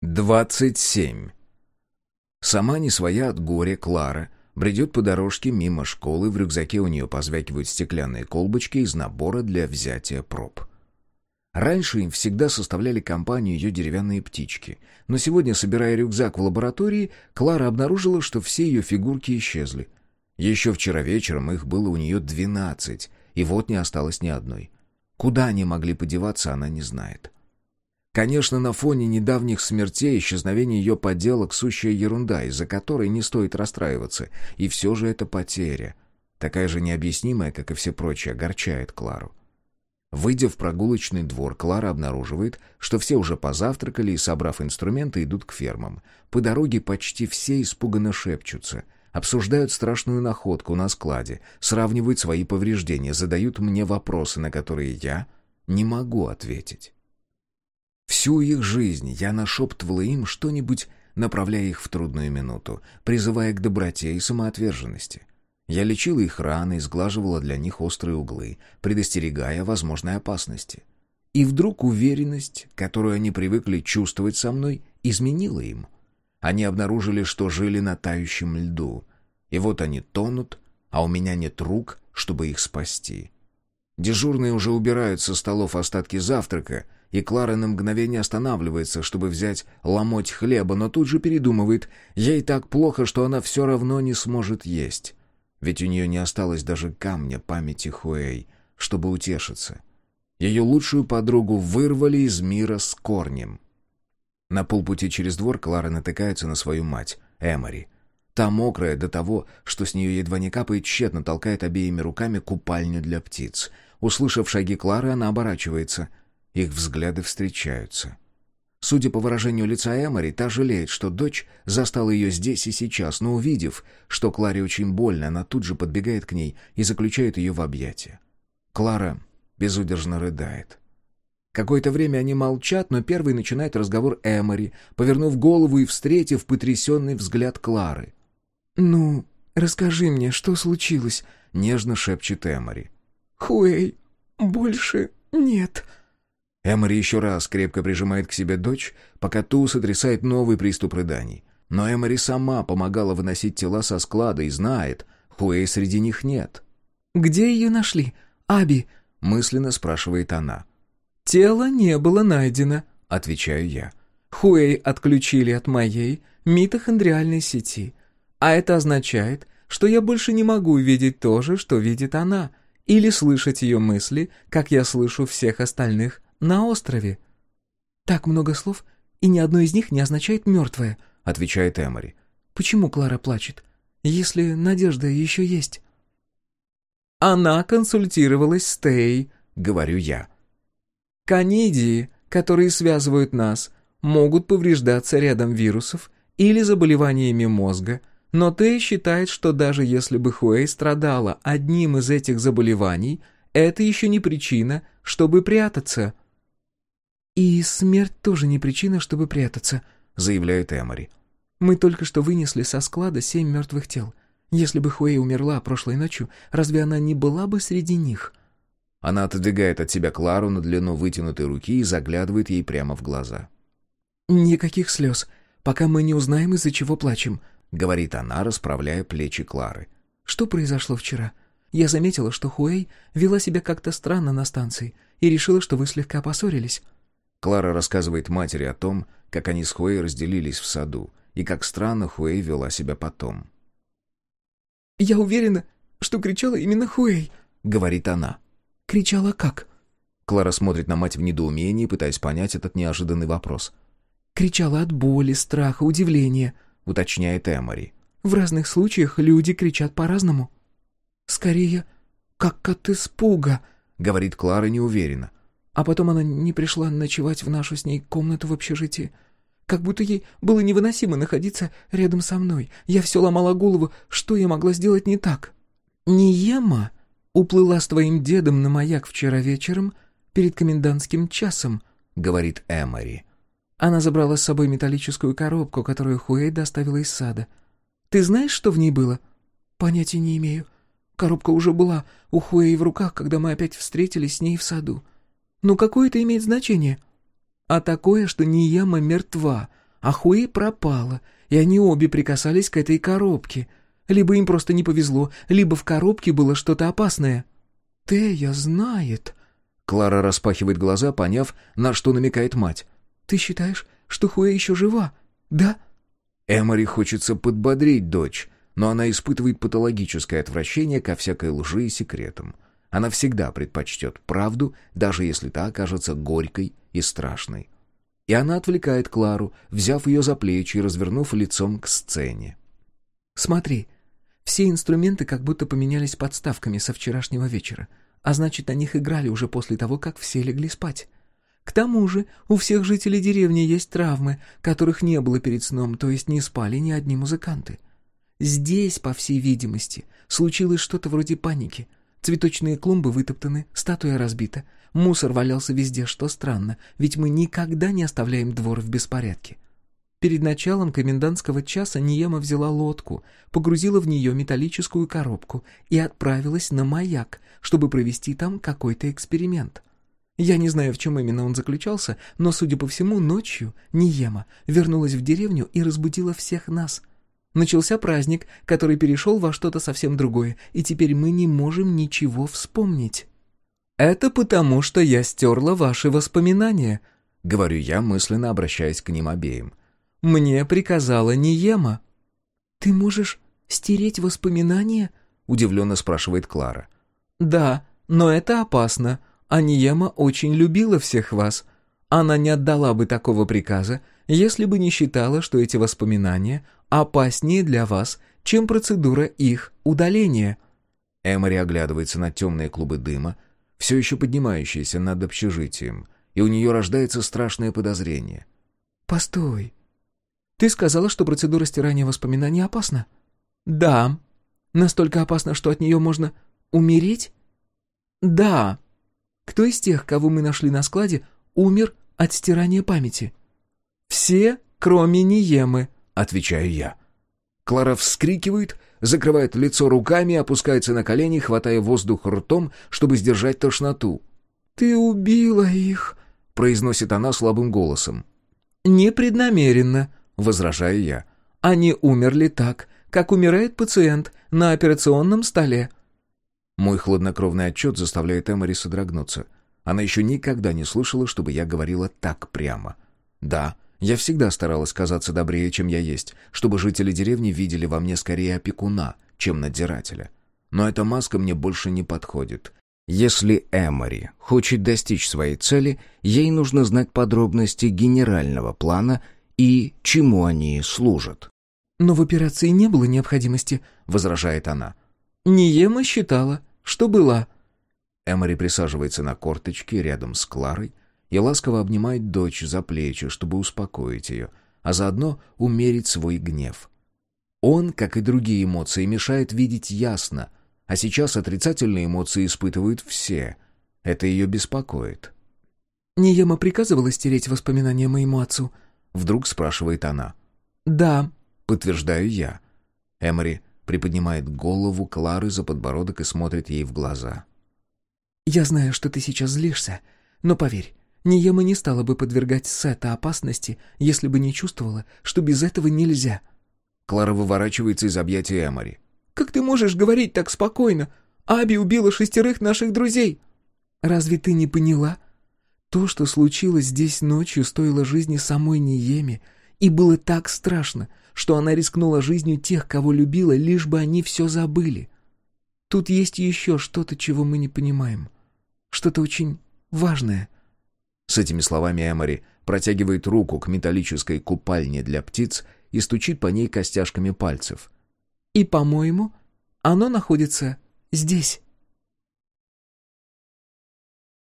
27. Сама не своя от горя Клара бредет по дорожке мимо школы, в рюкзаке у нее позвякивают стеклянные колбочки из набора для взятия проб. Раньше им всегда составляли компанию ее деревянные птички, но сегодня, собирая рюкзак в лаборатории, Клара обнаружила, что все ее фигурки исчезли. Еще вчера вечером их было у нее двенадцать, и вот не осталось ни одной. Куда они могли подеваться, она не знает. — Конечно, на фоне недавних смертей исчезновение ее подделок — сущая ерунда, из-за которой не стоит расстраиваться. И все же это потеря. Такая же необъяснимая, как и все прочие, огорчает Клару. Выйдя в прогулочный двор, Клара обнаруживает, что все уже позавтракали и, собрав инструменты, идут к фермам. По дороге почти все испуганно шепчутся, обсуждают страшную находку на складе, сравнивают свои повреждения, задают мне вопросы, на которые я не могу ответить. Всю их жизнь я нашептывала им что-нибудь, направляя их в трудную минуту, призывая к доброте и самоотверженности. Я лечила их раны и сглаживала для них острые углы, предостерегая возможной опасности. И вдруг уверенность, которую они привыкли чувствовать со мной, изменила им. Они обнаружили, что жили на тающем льду. И вот они тонут, а у меня нет рук, чтобы их спасти. Дежурные уже убирают со столов остатки завтрака — и Клара на мгновение останавливается, чтобы взять ломоть хлеба, но тут же передумывает. Ей так плохо, что она все равно не сможет есть. Ведь у нее не осталось даже камня памяти Хуэй, чтобы утешиться. Ее лучшую подругу вырвали из мира с корнем. На полпути через двор Клара натыкается на свою мать, Эмори. Та мокрая до того, что с нее едва не капает, тщетно толкает обеими руками купальню для птиц. Услышав шаги Клары, она оборачивается — их взгляды встречаются. Судя по выражению лица Эмори, та жалеет, что дочь застала ее здесь и сейчас, но увидев, что Кларе очень больно, она тут же подбегает к ней и заключает ее в объятия. Клара безудержно рыдает. Какое-то время они молчат, но первый начинает разговор Эмори, повернув голову и встретив потрясенный взгляд Клары. «Ну, расскажи мне, что случилось?» — нежно шепчет Эмори. «Хуэй, больше нет», Эмори еще раз крепко прижимает к себе дочь, пока ту сотрясает новый приступ рыданий. Но Эмори сама помогала выносить тела со склада и знает, Хуэй среди них нет. «Где ее нашли? Аби?» — мысленно спрашивает она. «Тело не было найдено», — отвечаю я. «Хуэй отключили от моей митохондриальной сети. А это означает, что я больше не могу видеть то же, что видит она, или слышать ее мысли, как я слышу всех остальных на острове». «Так много слов, и ни одно из них не означает «мертвое», — отвечает Эмори. «Почему Клара плачет, если надежда еще есть?» «Она консультировалась с Тей», — говорю я. «Канидии, которые связывают нас, могут повреждаться рядом вирусов или заболеваниями мозга, но Тей считает, что даже если бы Хуэй страдала одним из этих заболеваний, это еще не причина, чтобы прятаться». «И смерть тоже не причина, чтобы прятаться», — заявляет Эмори. «Мы только что вынесли со склада семь мертвых тел. Если бы Хуэй умерла прошлой ночью, разве она не была бы среди них?» Она отодвигает от себя Клару на длину вытянутой руки и заглядывает ей прямо в глаза. «Никаких слез, пока мы не узнаем, из-за чего плачем», — говорит она, расправляя плечи Клары. «Что произошло вчера? Я заметила, что Хуэй вела себя как-то странно на станции и решила, что вы слегка поссорились». Клара рассказывает матери о том, как они с Хуэй разделились в саду, и как странно Хуэй вела себя потом. «Я уверена, что кричала именно Хуэй», — говорит она. «Кричала как?» Клара смотрит на мать в недоумении, пытаясь понять этот неожиданный вопрос. «Кричала от боли, страха, удивления», — уточняет Эмори. «В разных случаях люди кричат по-разному». «Скорее, как от испуга», — говорит Клара неуверенно. А потом она не пришла ночевать в нашу с ней комнату в общежитии. Как будто ей было невыносимо находиться рядом со мной. Я все ломала голову, что я могла сделать не так. «Ниема уплыла с твоим дедом на маяк вчера вечером перед комендантским часом», — говорит Эмори. Она забрала с собой металлическую коробку, которую Хуэй доставила из сада. «Ты знаешь, что в ней было?» «Понятия не имею. Коробка уже была у Хуэй в руках, когда мы опять встретились с ней в саду. «Ну какое это имеет значение?» «А такое, что Нияма мертва. а Хуэй пропала, и они обе прикасались к этой коробке. Либо им просто не повезло, либо в коробке было что-то опасное. «Тея знает». Клара распахивает глаза, поняв, на что намекает мать. «Ты считаешь, что Хуэ еще жива, да?» Эмори хочется подбодрить дочь, но она испытывает патологическое отвращение ко всякой лжи и секретам. Она всегда предпочтет правду, даже если та окажется горькой и страшной. И она отвлекает Клару, взяв ее за плечи и развернув лицом к сцене. «Смотри, все инструменты как будто поменялись подставками со вчерашнего вечера, а значит, на них играли уже после того, как все легли спать. К тому же у всех жителей деревни есть травмы, которых не было перед сном, то есть не спали ни одни музыканты. Здесь, по всей видимости, случилось что-то вроде паники. Цветочные клумбы вытоптаны, статуя разбита, мусор валялся везде, что странно, ведь мы никогда не оставляем двор в беспорядке. Перед началом комендантского часа Ниема взяла лодку, погрузила в нее металлическую коробку и отправилась на маяк, чтобы провести там какой-то эксперимент. Я не знаю, в чем именно он заключался, но, судя по всему, ночью Ниема вернулась в деревню и разбудила всех нас. Начался праздник, который перешел во что-то совсем другое, и теперь мы не можем ничего вспомнить. «Это потому, что я стерла ваши воспоминания», — говорю я, мысленно обращаясь к ним обеим. Мне приказала Ниема». «Ты можешь стереть воспоминания?» — удивленно спрашивает Клара. «Да, но это опасно. А Ниема очень любила всех вас. Она не отдала бы такого приказа, если бы не считала, что эти воспоминания опаснее для вас, чем процедура их удаления». Эмори оглядывается на темные клубы дыма, все еще поднимающиеся над общежитием, и у нее рождается страшное подозрение. «Постой, ты сказала, что процедура стирания воспоминаний опасна? Да. Настолько опасна, что от нее можно умереть? Да. Кто из тех, кого мы нашли на складе, умер от стирания памяти? Все, кроме Ниемы, отвечаю я. Клара вскрикивает, закрывает лицо руками, опускается на колени, хватая воздух ртом, чтобы сдержать тошноту. «Ты убила их», — произносит она слабым голосом. «Непреднамеренно», возражаю я. Они умерли так, как умирает пациент на операционном столе. Мой хладнокровный отчет заставляет Эмори содрогнуться. Она еще никогда не слышала, чтобы я говорила так прямо. Да, я всегда старалась казаться добрее, чем я есть, чтобы жители деревни видели во мне скорее опекуна, чем надзирателя. Но эта маска мне больше не подходит. Если Эмори хочет достичь своей цели, ей нужно знать подробности генерального плана и чему они служат. «Но в операции не было необходимости», — возражает она. «Ниема считала, что была». Эмори присаживается на корточки рядом с Кларой и ласково обнимает дочь за плечи, чтобы успокоить ее, а заодно умерить свой гнев. Он, как и другие эмоции, мешает видеть ясно, а сейчас отрицательные эмоции испытывают все. Это ее беспокоит. «Ниема приказывала стереть воспоминания моему отцу», Вдруг спрашивает она. «Да», — подтверждаю я. Эмори приподнимает голову Клары за подбородок и смотрит ей в глаза. «Я знаю, что ты сейчас злишься, но поверь, Ниема не стала бы подвергать Сета опасности, если бы не чувствовала, что без этого нельзя». Клара выворачивается из объятий Эмори. «Как ты можешь говорить так спокойно? Аби убила шестерых наших друзей!» «Разве ты не поняла?» То, что случилось здесь ночью, стоило жизни самой Ниеме, и было так страшно, что она рискнула жизнью тех, кого любила, лишь бы они все забыли. Тут есть еще что-то, чего мы не понимаем. Что-то очень важное. С этими словами Эмори протягивает руку к металлической купальне для птиц и стучит по ней костяшками пальцев. «И, по-моему, оно находится здесь».